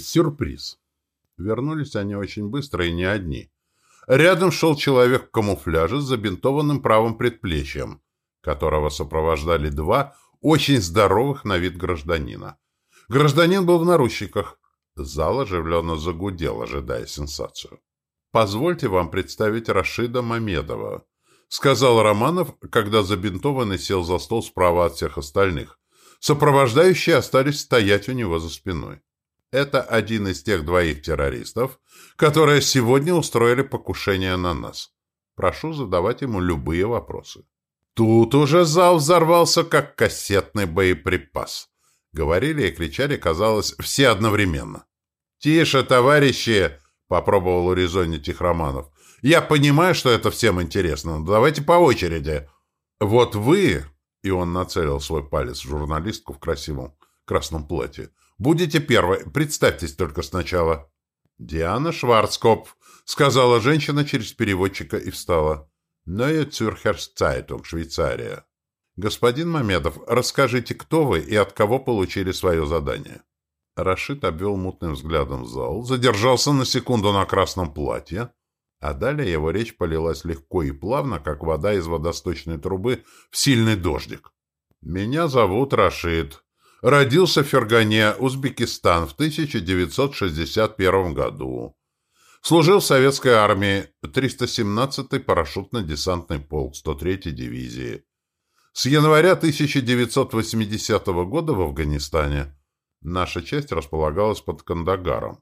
Сюрприз. Вернулись они очень быстро и не одни. Рядом шел человек в камуфляже с забинтованным правым предплечьем, которого сопровождали два очень здоровых на вид гражданина. Гражданин был в наручниках. Зал оживленно загудел, ожидая сенсацию. «Позвольте вам представить Рашида Мамедова», — сказал Романов, когда забинтованный сел за стол справа от всех остальных. Сопровождающие остались стоять у него за спиной. Это один из тех двоих террористов, которые сегодня устроили покушение на нас. Прошу задавать ему любые вопросы. Тут уже зал взорвался, как кассетный боеприпас. Говорили и кричали, казалось, все одновременно. «Тише, товарищи!» — попробовал урезонить их Романов. «Я понимаю, что это всем интересно, но давайте по очереди. Вот вы...» — и он нацелил свой палец в журналистку в красивом красном платье. «Будете первой. Представьтесь только сначала». «Диана Шварцкопф», — сказала женщина через переводчика и встала. «Neue Zürcher Швейцария». «Господин Мамедов, расскажите, кто вы и от кого получили свое задание?» Рашид обвел мутным взглядом зал, задержался на секунду на красном платье, а далее его речь полилась легко и плавно, как вода из водосточной трубы в сильный дождик. «Меня зовут Рашид. Родился в Фергане, Узбекистан, в 1961 году. Служил в советской армии, 317-й парашютно-десантный полк 103-й дивизии. С января 1980 года в Афганистане. Наша часть располагалась под Кандагаром.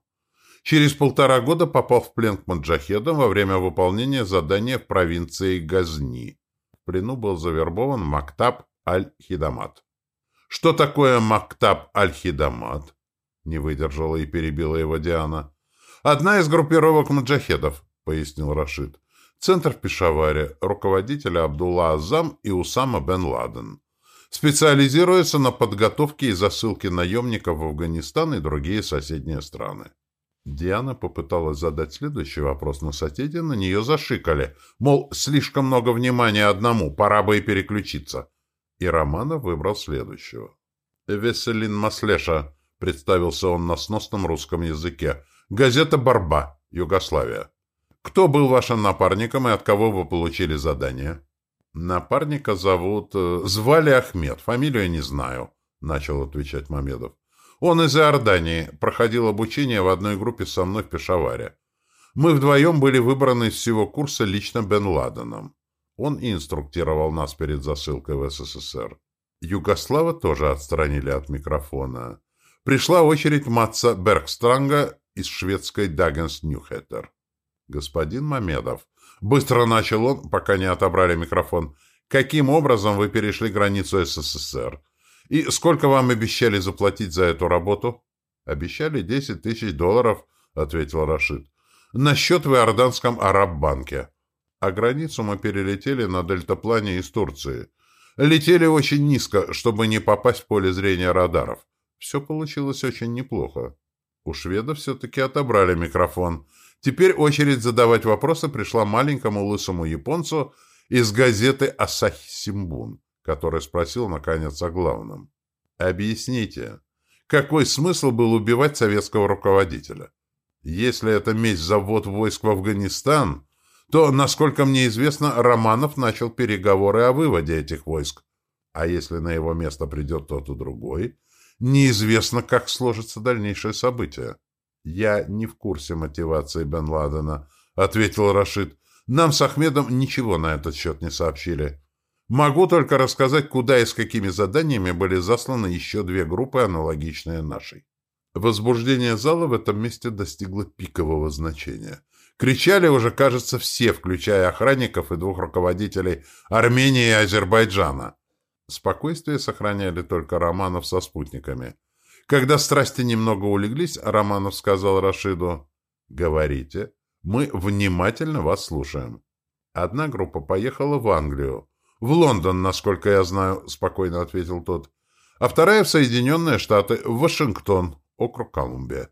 Через полтора года попал в плен к маджахедам во время выполнения задания в провинции Газни. В плену был завербован Мактаб Аль-Хидамат. «Что такое Мактаб Аль-Хидамат?» Не выдержала и перебила его Диана. «Одна из группировок маджахедов», — пояснил Рашид. «Центр в Пешаваре, руководители Абдулла Азам и Усама бен Ладен. Специализируется на подготовке и засылке наемников в Афганистан и другие соседние страны». Диана попыталась задать следующий вопрос, но соседи на нее зашикали. Мол, слишком много внимания одному, пора бы и переключиться и Романов выбрал следующего. «Веселин Маслеша», — представился он на сносном русском языке. «Газета «Борьба», Югославия». «Кто был вашим напарником и от кого вы получили задание?» «Напарника зовут... Э, звали Ахмед, фамилию не знаю», — начал отвечать Мамедов. «Он из Иордании, проходил обучение в одной группе со мной в Пешаваре. Мы вдвоем были выбраны из всего курса лично Бен Ладеном. Он и инструктировал нас перед засылкой в СССР. Югослава тоже отстранили от микрофона. Пришла очередь Матца Бергстранга из шведской Дагенс Ньюхеттер. «Господин Мамедов», — быстро начал он, пока не отобрали микрофон, «каким образом вы перешли границу СССР? И сколько вам обещали заплатить за эту работу?» «Обещали 10 тысяч долларов», — ответил Рашид. «На счет в Иорданском Араббанке. А границу мы перелетели на дельтаплане из Турции. Летели очень низко, чтобы не попасть в поле зрения радаров. Все получилось очень неплохо. У шведов все-таки отобрали микрофон. Теперь очередь задавать вопросы пришла маленькому лысому японцу из газеты «Асахи Симбун», который спросил, наконец, о главном. «Объясните, какой смысл был убивать советского руководителя? Если это месть за ввод войск в Афганистан, то, насколько мне известно, Романов начал переговоры о выводе этих войск. А если на его место придет тот и другой, неизвестно, как сложатся дальнейшие события. «Я не в курсе мотивации Бен Ладена», — ответил Рашид. «Нам с Ахмедом ничего на этот счет не сообщили. Могу только рассказать, куда и с какими заданиями были засланы еще две группы, аналогичные нашей». Возбуждение зала в этом месте достигло пикового значения — Кричали уже, кажется, все, включая охранников и двух руководителей Армении и Азербайджана. Спокойствие сохраняли только Романов со спутниками. Когда страсти немного улеглись, Романов сказал Рашиду, «Говорите, мы внимательно вас слушаем». Одна группа поехала в Англию. «В Лондон, насколько я знаю», — спокойно ответил тот. «А вторая в Соединенные Штаты, в Вашингтон, округ Колумбия».